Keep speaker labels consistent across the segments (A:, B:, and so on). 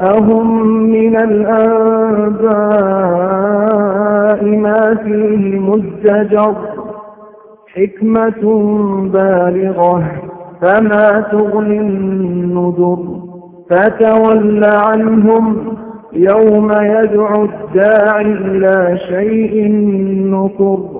A: جاءهم من الأنباء ما فيه مزدجر حكمة بالغة فما تغني النذر. فتول عنهم يوم يدعو الداعي إلى شيء نكر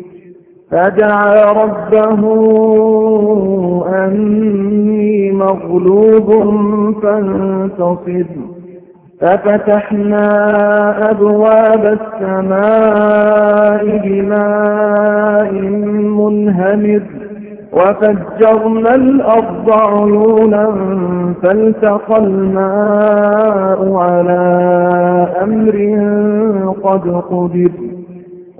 A: فدعا ربه أني مغلوب فانتصر. ففتحنا أبواب السماء بماء منهمر وفجرنا الأرض عيونا فالتقى الماء على أمر قد قدر.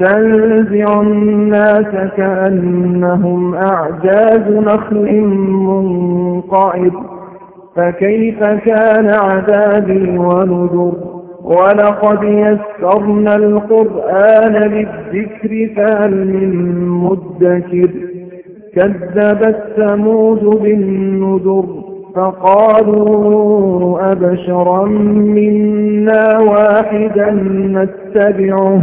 A: تنزع الناس كأنهم أعجاز نخل منقعد. فكيف كان عذابي ونذر؟ ولقد يسرنا القرآن للذكر فهل من مدكر؟ كذبت ثمود بالنذر فقالوا أبشرا منا واحدا نتبعه.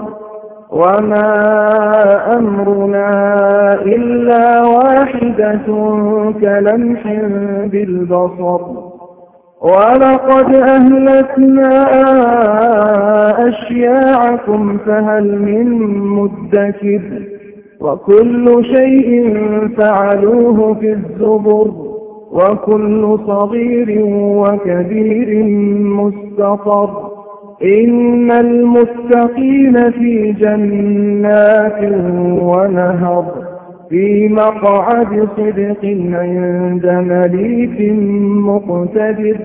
A: وما أمرنا إلا واحدة كلمح بالبصر ولقد أهلكنا أشياعكم فهل من مدكر وكل شيء فعلوه في الزبر وكل صغير وكبير مستقر إن المتقين في جنات ونهر في مقعد صدق عند مليك مقتدر.